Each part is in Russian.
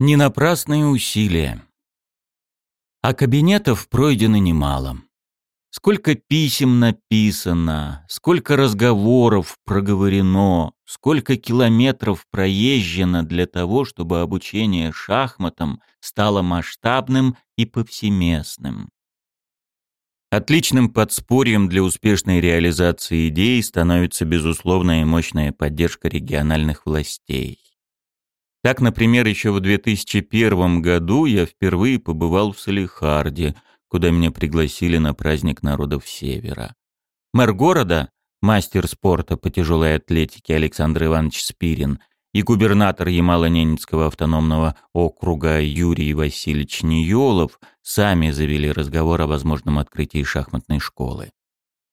Не напрасные усилия. А кабинетов пройдено немало. Сколько писем написано, сколько разговоров проговорено, сколько километров проезжено для того, чтобы обучение шахматам стало масштабным и повсеместным. Отличным подспорьем для успешной реализации идей становится безусловная и мощная поддержка региональных властей. Так, например, еще в 2001 году я впервые побывал в Салихарде, куда меня пригласили на праздник народов Севера. Мэр города, мастер спорта по тяжелой атлетике Александр Иванович Спирин и губернатор Ямало-Ненецкого автономного округа Юрий Васильевич Ниелов сами завели разговор о возможном открытии шахматной школы.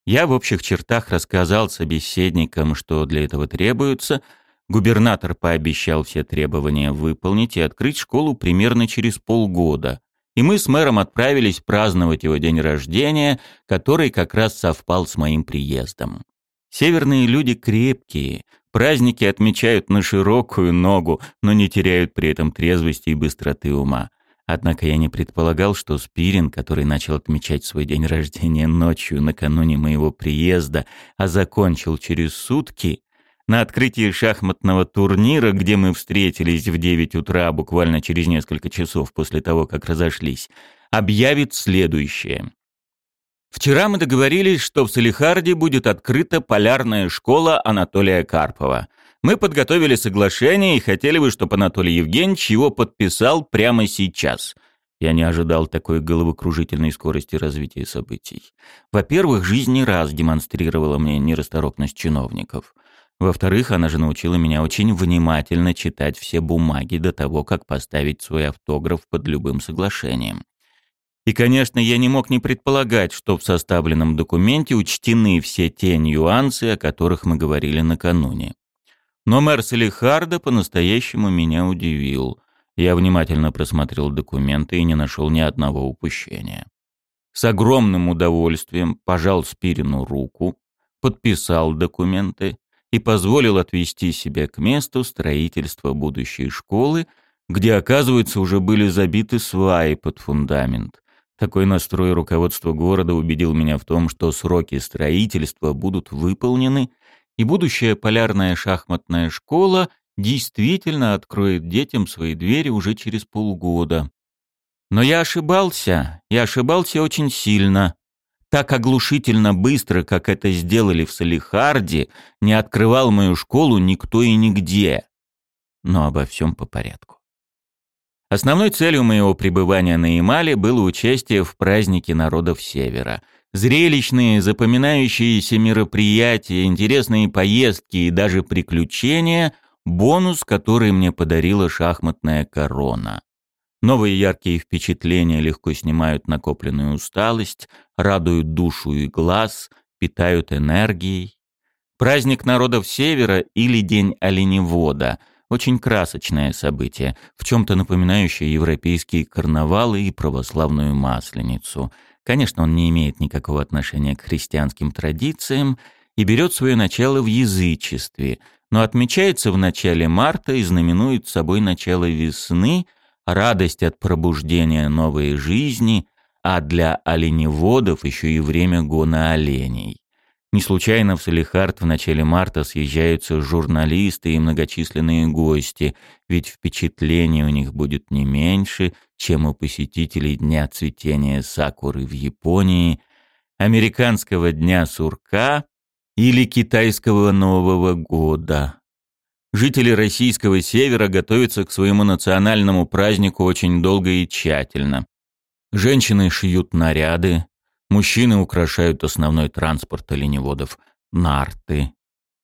Я в общих чертах рассказал собеседникам, что для этого требуется. Губернатор пообещал все требования выполнить и открыть школу примерно через полгода. И мы с мэром отправились праздновать его день рождения, который как раз совпал с моим приездом. Северные люди крепкие, Праздники отмечают на широкую ногу, но не теряют при этом трезвости и быстроты ума. Однако я не предполагал, что Спирин, который начал отмечать свой день рождения ночью накануне моего приезда, а закончил через сутки, на открытии шахматного турнира, где мы встретились в 9 утра, буквально через несколько часов после того, как разошлись, объявит следующее. Вчера мы договорились, что в Салихарде будет открыта полярная школа Анатолия Карпова. Мы подготовили соглашение и хотели бы, чтобы Анатолий Евгеньевич его подписал прямо сейчас. Я не ожидал такой головокружительной скорости развития событий. Во-первых, жизнь не раз демонстрировала мне нерасторопность чиновников. Во-вторых, она же научила меня очень внимательно читать все бумаги до того, как поставить свой автограф под любым соглашением. И, конечно, я не мог не предполагать, что в составленном документе учтены все те нюансы, о которых мы говорили накануне. Но мэр Салихарда по-настоящему меня удивил. Я внимательно просмотрел документы и не нашел ни одного упущения. С огромным удовольствием пожал Спирину руку, подписал документы и позволил отвести себя к месту строительства будущей школы, где, оказывается, уже были забиты сваи под фундамент. Такой настрой руководства города убедил меня в том, что сроки строительства будут выполнены, и будущая полярная шахматная школа действительно откроет детям свои двери уже через полгода. Но я ошибался, я ошибался очень сильно. Так оглушительно быстро, как это сделали в Салихарде, не открывал мою школу никто и нигде. Но обо всем по порядку. Основной целью моего пребывания на Ямале было участие в празднике народов Севера. Зрелищные, запоминающиеся мероприятия, интересные поездки и даже приключения – бонус, который мне подарила шахматная корона. Новые яркие впечатления легко снимают накопленную усталость, радуют душу и глаз, питают энергией. Праздник народов Севера или День оленевода – очень красочное событие, в чем-то напоминающее европейские карнавалы и православную масленицу. Конечно, он не имеет никакого отношения к христианским традициям и берет свое начало в язычестве, но отмечается в начале марта и знаменует собой начало весны, радость от пробуждения новой жизни, а для оленеводов еще и время гона оленей. Не случайно в Салихард в начале марта съезжаются журналисты и многочисленные гости, ведь впечатление у них будет не меньше, чем у посетителей Дня цветения сакуры в Японии, американского Дня сурка или китайского Нового года. Жители российского севера готовятся к своему национальному празднику очень долго и тщательно. Женщины шьют наряды, Мужчины украшают основной транспорт оленеводов – нарты.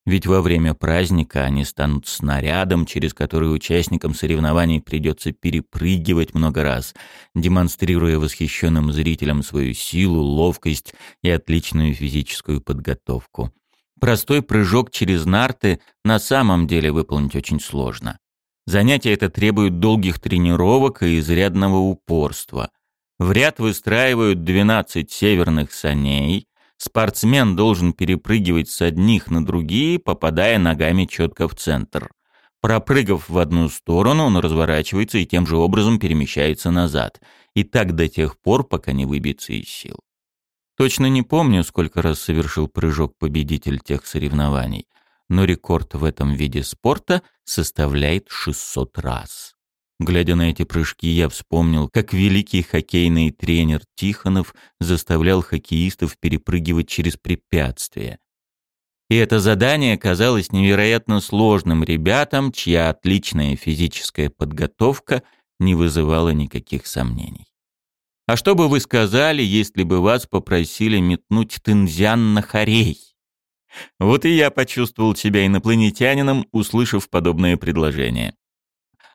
Ведь во время праздника они станут снарядом, через который участникам соревнований придется перепрыгивать много раз, демонстрируя восхищенным зрителям свою силу, ловкость и отличную физическую подготовку. Простой прыжок через нарты на самом деле выполнить очень сложно. Занятие это требует долгих тренировок и изрядного упорства – в ряд выстраивают 12 северных саней. Спортсмен должен перепрыгивать с одних на другие, попадая ногами четко в центр. Пропрыгав в одну сторону, он разворачивается и тем же образом перемещается назад. И так до тех пор, пока не выбьется из сил. Точно не помню, сколько раз совершил прыжок победитель тех соревнований, но рекорд в этом виде спорта составляет 600 раз. Глядя на эти прыжки, я вспомнил, как великий хоккейный тренер Тихонов заставлял хоккеистов перепрыгивать через препятствия, и это задание казалось невероятно сложным ребятам, чья отличная физическая подготовка не вызывала никаких сомнений. А что бы вы сказали, если бы вас попросили метнуть тынзян на хорей? Вот и я почувствовал себя инопланетянином, услышав подобное предложение.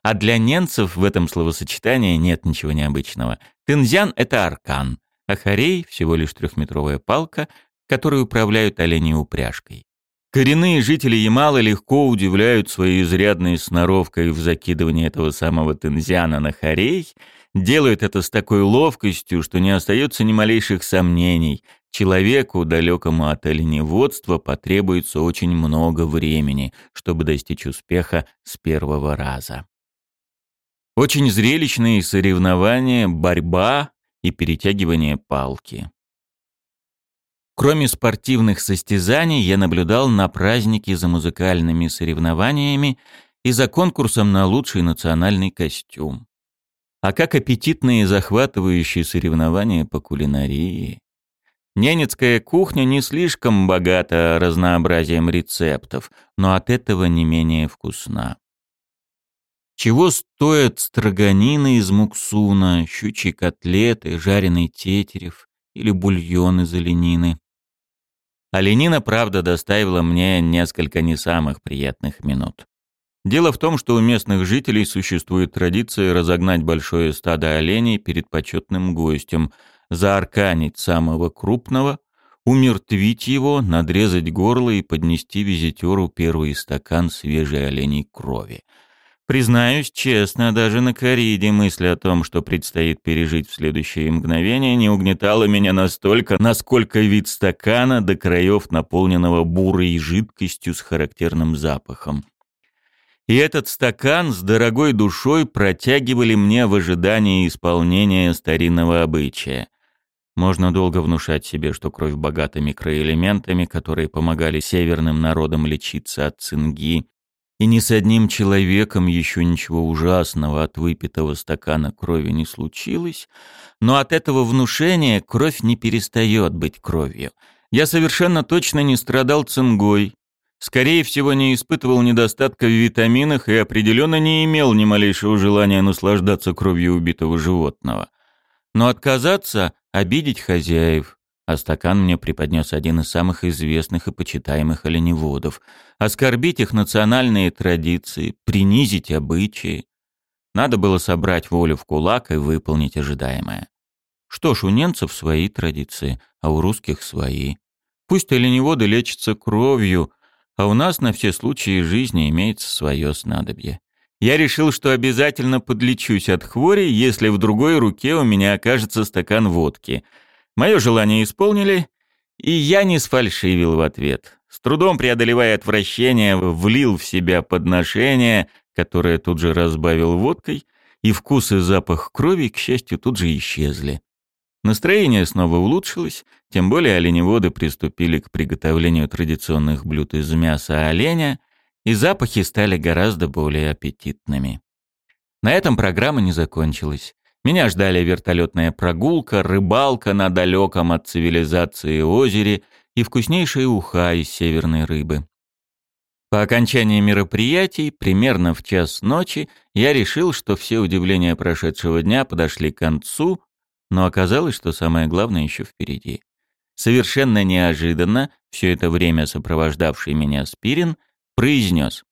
А для ненцев в этом словосочетании нет ничего необычного. Тынзян — это аркан, а хорей — всего лишь трехметровая палка, которой управляют оленей упряжкой. Коренные жители Ямала легко удивляют своей изрядной сноровкой в закидывании этого самого тензиана на хорей, делают это с такой ловкостью, что не остается ни малейших сомнений. Человеку, далекому от оленеводства, потребуется очень много времени, чтобы достичь успеха с первого раза. Очень зрелищные соревнования, борьба и перетягивание палки. Кроме спортивных состязаний, я наблюдал на празднике за музыкальными соревнованиями и за конкурсом на лучший национальный костюм. А как аппетитные и захватывающие соревнования по кулинарии. Ненецкая кухня не слишком богата разнообразием рецептов, но от этого не менее вкусна. Чего стоят строганины из муксуна, щучьи котлеты, жареный тетерев или бульон из оленины? Оленина, правда, доставила мне несколько не самых приятных минут. Дело в том, что у местных жителей существует традиция разогнать большое стадо оленей перед почетным гостем, заарканить самого крупного, умертвить его, надрезать горло и поднести визитеру первый стакан свежей оленей крови — Признаюсь честно, даже на кориде мысль о том, что предстоит пережить в следующее мгновение, не угнетала меня настолько, насколько вид стакана до краев наполненного бурой жидкостью с характерным запахом. И этот стакан с дорогой душой протягивали мне в ожидании исполнения старинного обычая. Можно долго внушать себе, что кровь богата микроэлементами, которые помогали северным народам лечиться от цинги, и ни с одним человеком еще ничего ужасного от выпитого стакана крови не случилось, но от этого внушения кровь не перестает быть кровью. Я совершенно точно не страдал цингой, скорее всего, не испытывал недостатка в витаминах и определенно не имел ни малейшего желания наслаждаться кровью убитого животного. Но отказаться — обидеть хозяев, а стакан мне преподнес один из самых известных и почитаемых оленеводов. Оскорбить их национальные традиции, принизить обычаи. Надо было собрать волю в кулак и выполнить ожидаемое. Что ж, у немцев свои традиции, а у русских свои. Пусть оленеводы лечатся кровью, а у нас на все случаи жизни имеется свое снадобье. Я решил, что обязательно подлечусь от хвори, если в другой руке у меня окажется стакан водки — Мое желание исполнили, и я не сфальшивил в ответ. С трудом преодолевая отвращение, влил в себя подношение, которое тут же разбавил водкой, и вкус и запах крови, к счастью, тут же исчезли. Настроение снова улучшилось, тем более оленеводы приступили к приготовлению традиционных блюд из мяса оленя, и запахи стали гораздо более аппетитными. На этом программа не закончилась. Меня ждали вертолетная прогулка, рыбалка на далеком от цивилизации озере и вкуснейшая уха из северной рыбы. По окончании мероприятий, примерно в час ночи, я решил, что все удивления прошедшего дня подошли к концу, но оказалось, что самое главное еще впереди. Совершенно неожиданно, все это время сопровождавший меня Спирин, произнес.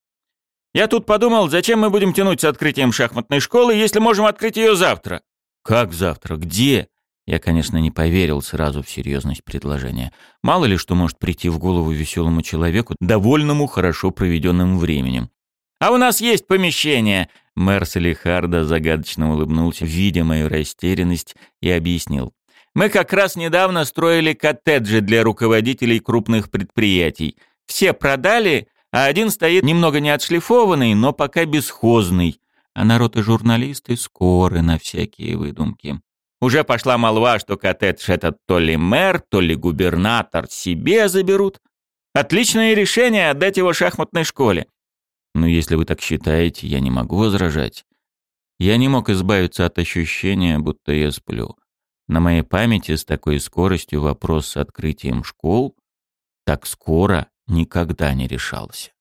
Я тут подумал, зачем мы будем тянуть с открытием шахматной школы, если можем открыть ее завтра? Как завтра? Где? Я, конечно, не поверил сразу в серьезность предложения. Мало ли что может прийти в голову веселому человеку, довольному хорошо проведенным временем. «А у нас есть помещение!» Мэр Салихарда загадочно улыбнулся, видя мою растерянность, и объяснил. «Мы как раз недавно строили коттеджи для руководителей крупных предприятий. Все продали, а один стоит немного не отшлифованный, но пока бесхозный. А народ и журналисты скоры на всякие выдумки. Уже пошла молва, что коттедж этот то ли мэр, то ли губернатор себе заберут. Отличное решение отдать его шахматной школе. Но если вы так считаете, я не могу возражать. Я не мог избавиться от ощущения, будто я сплю. На моей памяти с такой скоростью вопрос с открытием школ так скоро никогда не решался.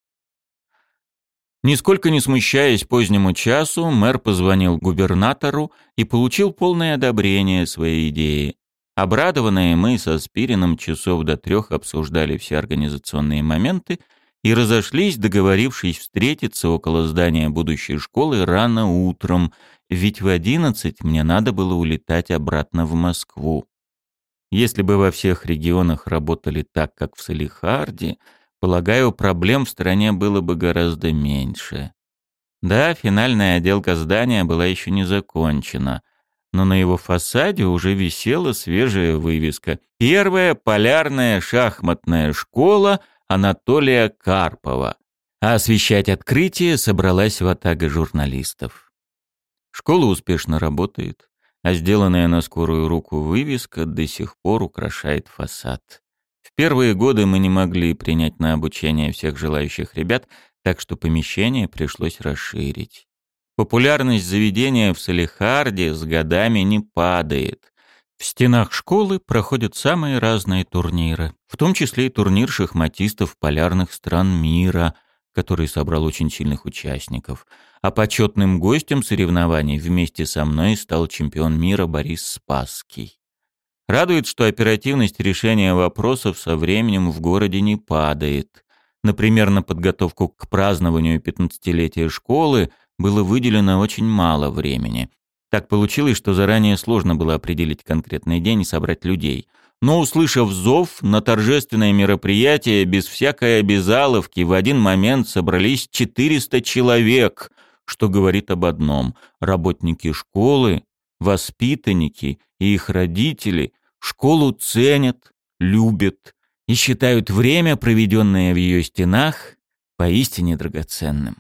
Нисколько не смущаясь позднему часу, мэр позвонил губернатору и получил полное одобрение своей идеи. Обрадованные мы со Спирином часов до трех обсуждали все организационные моменты и разошлись, договорившись встретиться около здания будущей школы рано утром, ведь в одиннадцать мне надо было улетать обратно в Москву. Если бы во всех регионах работали так, как в Салихарде, Полагаю, проблем в стране было бы гораздо меньше. Да, финальная отделка здания была еще не закончена, но на его фасаде уже висела свежая вывеска. Первая полярная шахматная школа Анатолия Карпова. А освещать открытие собралась ватага журналистов. Школа успешно работает, а сделанная на скорую руку вывеска до сих пор украшает фасад. В первые годы мы не могли принять на обучение всех желающих ребят, так что помещение пришлось расширить. Популярность заведения в Салихарде с годами не падает. В стенах школы проходят самые разные турниры, в том числе и турнир шахматистов полярных стран мира, который собрал очень сильных участников. А почетным гостем соревнований вместе со мной стал чемпион мира Борис Спасский. Радует, что оперативность решения вопросов со временем в городе не падает. Например, на подготовку к празднованию 15-летия школы было выделено очень мало времени. Так получилось, что заранее сложно было определить конкретный день и собрать людей. Но, услышав зов, на торжественное мероприятие без всякой обязаловки в один момент собрались 400 человек, что говорит об одном. Работники школы воспитанники и их родители школу ценят, любят и считают время, проведенное в ее стенах, поистине драгоценным.